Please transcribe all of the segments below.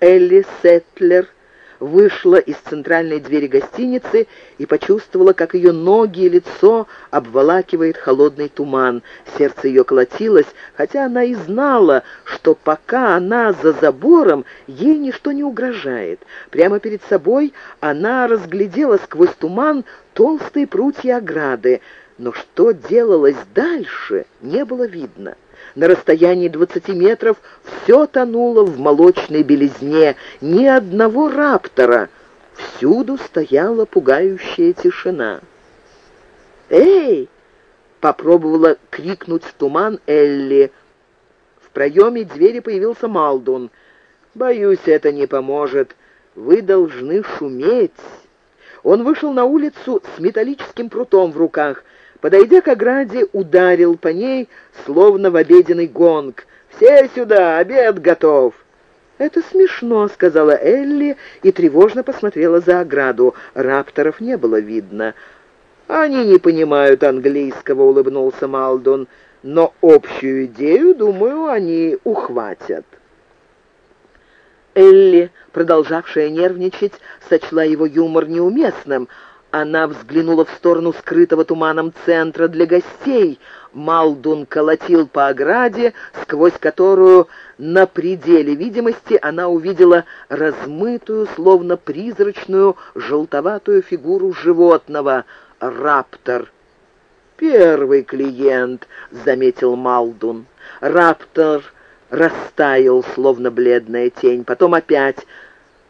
Элли Сетлер вышла из центральной двери гостиницы и почувствовала, как ее ноги и лицо обволакивает холодный туман. Сердце ее колотилось, хотя она и знала, что пока она за забором, ей ничто не угрожает. Прямо перед собой она разглядела сквозь туман толстые прутья ограды, но что делалось дальше, не было видно. На расстоянии двадцати метров все тонуло в молочной белизне, ни одного раптора. Всюду стояла пугающая тишина. «Эй!» — попробовала крикнуть в туман Элли. В проеме двери появился Малдун. «Боюсь, это не поможет. Вы должны шуметь». Он вышел на улицу с металлическим прутом в руках — Подойдя к ограде, ударил по ней, словно в обеденный гонг. «Все сюда, обед готов!» «Это смешно», — сказала Элли и тревожно посмотрела за ограду. Рапторов не было видно. «Они не понимают английского», — улыбнулся Малдон. «Но общую идею, думаю, они ухватят». Элли, продолжавшая нервничать, сочла его юмор неуместным — она взглянула в сторону скрытого туманом центра для гостей. Малдун колотил по ограде, сквозь которую на пределе видимости она увидела размытую, словно призрачную, желтоватую фигуру животного — раптор. «Первый клиент», — заметил Малдун. Раптор растаял, словно бледная тень, потом опять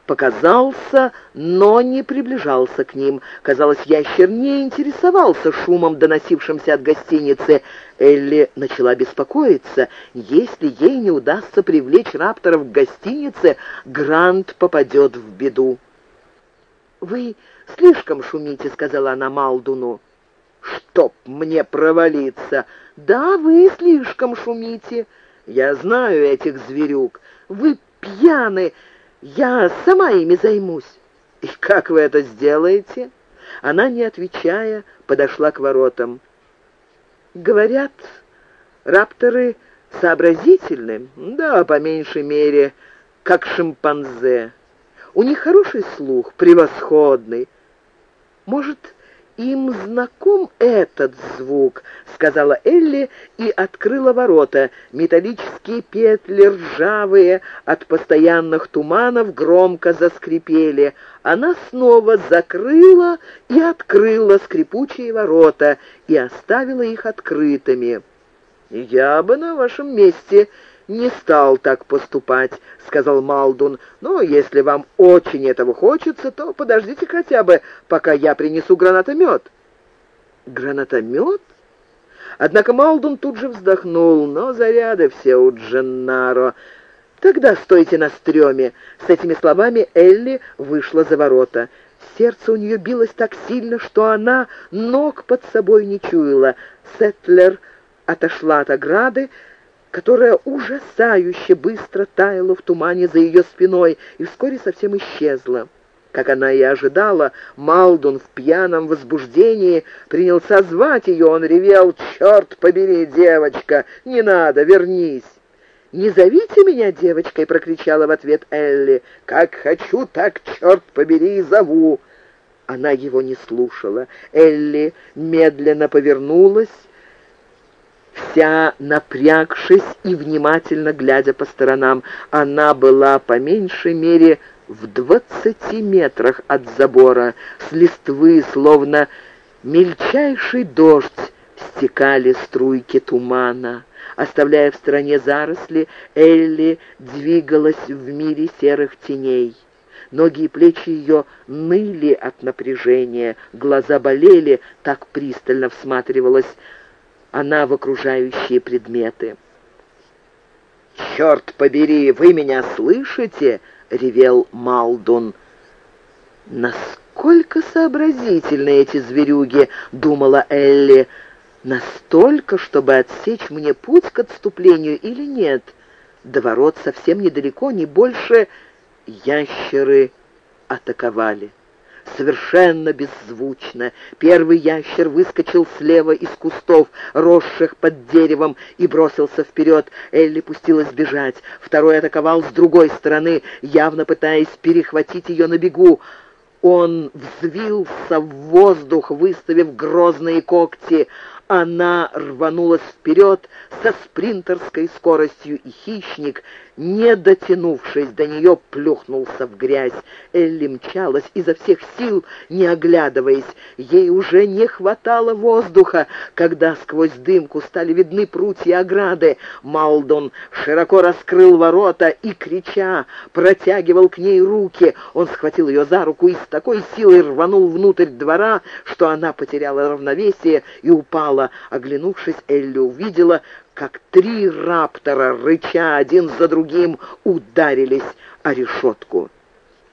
показался, но не приближался к ним. Казалось, ящер не интересовался шумом, доносившимся от гостиницы. Элли начала беспокоиться. Если ей не удастся привлечь рапторов к гостинице, Грант попадет в беду. «Вы слишком шумите», — сказала она Малдуну. «Чтоб мне провалиться!» «Да, вы слишком шумите. Я знаю этих зверюк. Вы пьяны!» Я сама ими займусь». «И как вы это сделаете?» Она, не отвечая, подошла к воротам. «Говорят, рапторы сообразительны, да, по меньшей мере, как шимпанзе. У них хороший слух, превосходный. Может, им знаком этот звук», — сказала Элли и открыла ворота. Металлические петли, ржавые, от постоянных туманов, громко заскрипели. Она снова закрыла и открыла скрипучие ворота и оставила их открытыми. «Я бы на вашем месте не стал так поступать», — сказал Малдун. «Но если вам очень этого хочется, то подождите хотя бы, пока я принесу гранатомет». «Гранатомет?» Однако Малдун тут же вздохнул, но заряды все у Дженнаро. «Тогда стойте на стреме!» С этими словами Элли вышла за ворота. Сердце у нее билось так сильно, что она ног под собой не чуяла. Сетлер отошла от ограды, которая ужасающе быстро таяла в тумане за ее спиной и вскоре совсем исчезла. Как она и ожидала, Малдун в пьяном возбуждении принялся звать ее. Он ревел «Черт побери, девочка! Не надо, вернись!» «Не зовите меня девочкой!» — прокричала в ответ Элли. «Как хочу, так, черт побери, и зову!» Она его не слушала. Элли медленно повернулась вся напрягшись и внимательно глядя по сторонам. Она была по меньшей мере в двадцати метрах от забора. С листвы, словно мельчайший дождь, стекали струйки тумана. Оставляя в стороне заросли, Элли двигалась в мире серых теней. Ноги и плечи ее ныли от напряжения, глаза болели, так пристально всматривалась она в окружающие предметы. «Черт побери, вы меня слышите?» — ревел Малдун. «Насколько сообразительны эти зверюги!» — думала Элли. «Настолько, чтобы отсечь мне путь к отступлению или нет? До ворот совсем недалеко, не больше ящеры атаковали». Совершенно беззвучно. Первый ящер выскочил слева из кустов, росших под деревом, и бросился вперед. Элли пустилась бежать. Второй атаковал с другой стороны, явно пытаясь перехватить ее на бегу. Он взвился в воздух, выставив грозные когти. Она рванулась вперед со спринтерской скоростью, и хищник, не дотянувшись до нее, плюхнулся в грязь. Элли мчалась изо всех сил, не оглядываясь. Ей уже не хватало воздуха, когда сквозь дымку стали видны прутья ограды. Малдон широко раскрыл ворота и, крича, протягивал к ней руки. Он схватил ее за руку и с такой силой рванул внутрь двора, что она потеряла равновесие и упала. Оглянувшись, Элли увидела, как три раптора, рыча один за другим, ударились о решетку.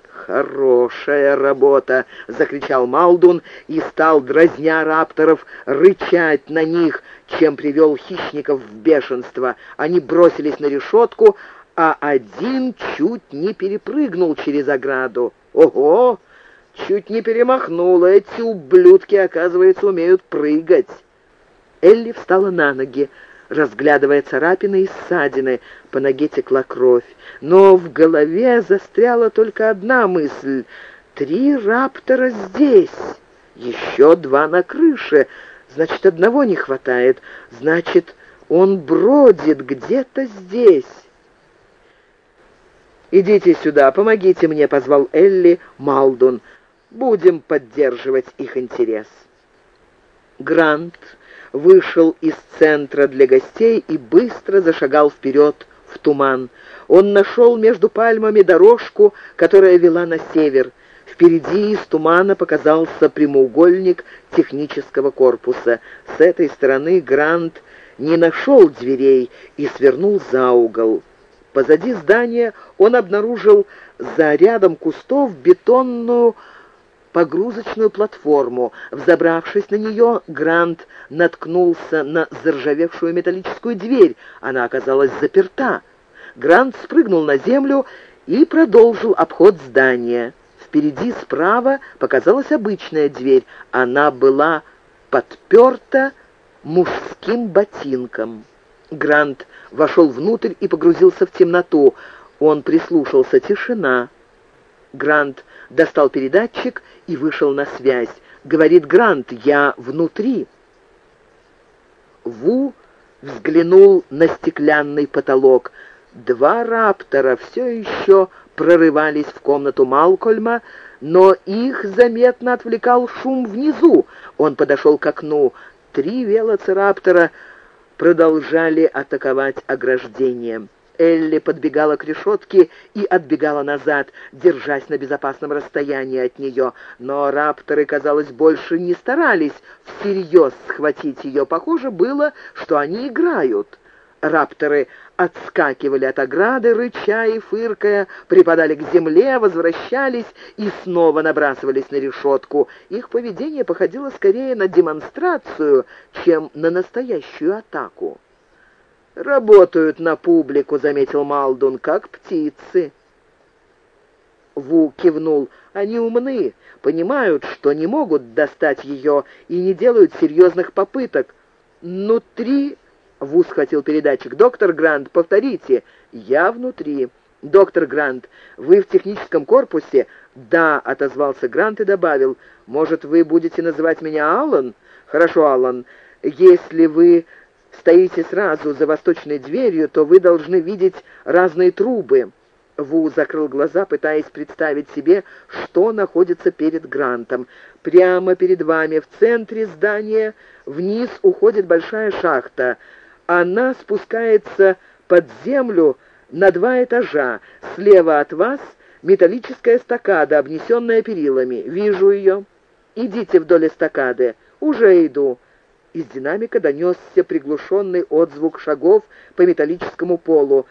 «Хорошая работа!» — закричал Малдун и стал, дразня рапторов, рычать на них, чем привел хищников в бешенство. Они бросились на решетку, а один чуть не перепрыгнул через ограду. «Ого! Чуть не перемахнула! Эти ублюдки, оказывается, умеют прыгать!» Элли встала на ноги, разглядывая царапины и ссадины. По ноге текла кровь. Но в голове застряла только одна мысль. «Три раптора здесь, еще два на крыше. Значит, одного не хватает. Значит, он бродит где-то здесь». «Идите сюда, помогите мне», — позвал Элли Малдун. «Будем поддерживать их интерес». Грант вышел из центра для гостей и быстро зашагал вперед в туман. Он нашел между пальмами дорожку, которая вела на север. Впереди из тумана показался прямоугольник технического корпуса. С этой стороны Грант не нашел дверей и свернул за угол. Позади здания он обнаружил за рядом кустов бетонную погрузочную платформу. Взобравшись на нее, Грант наткнулся на заржавевшую металлическую дверь. Она оказалась заперта. Грант спрыгнул на землю и продолжил обход здания. Впереди справа показалась обычная дверь. Она была подперта мужским ботинком. Грант вошел внутрь и погрузился в темноту. Он прислушался. Тишина. Грант достал передатчик и вышел на связь. Говорит Грант, я внутри. Ву взглянул на стеклянный потолок. Два раптора все еще прорывались в комнату Малкольма, но их заметно отвлекал шум внизу. Он подошел к окну. Три велоцираптора продолжали атаковать ограждением. Элли подбегала к решетке и отбегала назад, держась на безопасном расстоянии от нее. Но рапторы, казалось, больше не старались всерьез схватить ее. Похоже было, что они играют. Рапторы отскакивали от ограды, рыча и фыркая, припадали к земле, возвращались и снова набрасывались на решетку. Их поведение походило скорее на демонстрацию, чем на настоящую атаку. «Работают на публику», — заметил Малдун, — «как птицы». Ву кивнул. «Они умны, понимают, что не могут достать ее и не делают серьезных попыток. Внутри...» — Ву схватил передатчик. «Доктор Грант, повторите. Я внутри. Доктор Грант, вы в техническом корпусе?» «Да», — отозвался Грант и добавил. «Может, вы будете называть меня Аллан?» «Хорошо, Аллан. Если вы стоите сразу за восточной дверью, то вы должны видеть разные трубы». Ву закрыл глаза, пытаясь представить себе, что находится перед Грантом. Прямо перед вами, в центре здания, вниз уходит большая шахта. Она спускается под землю на два этажа. Слева от вас металлическая стакада, обнесенная перилами. Вижу ее. Идите вдоль эстакады. Уже иду. Из динамика донесся приглушенный отзвук шагов по металлическому полу.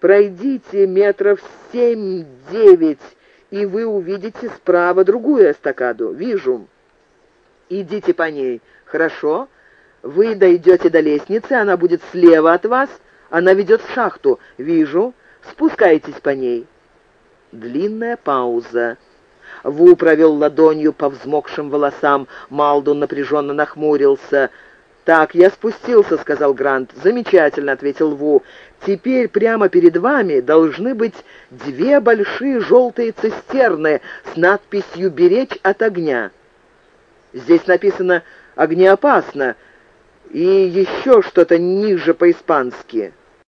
«Пройдите метров семь-девять, и вы увидите справа другую эстакаду. Вижу. Идите по ней. Хорошо? Вы дойдете до лестницы, она будет слева от вас. Она ведет в шахту. Вижу. Спускайтесь по ней». Длинная пауза. Ву провел ладонью по взмокшим волосам. Малдун напряженно нахмурился. «Так, я спустился», — сказал Грант. «Замечательно», — ответил Ву. «Теперь прямо перед вами должны быть две большие желтые цистерны с надписью «Беречь от огня». Здесь написано «Огнеопасно» и еще что-то ниже по-испански.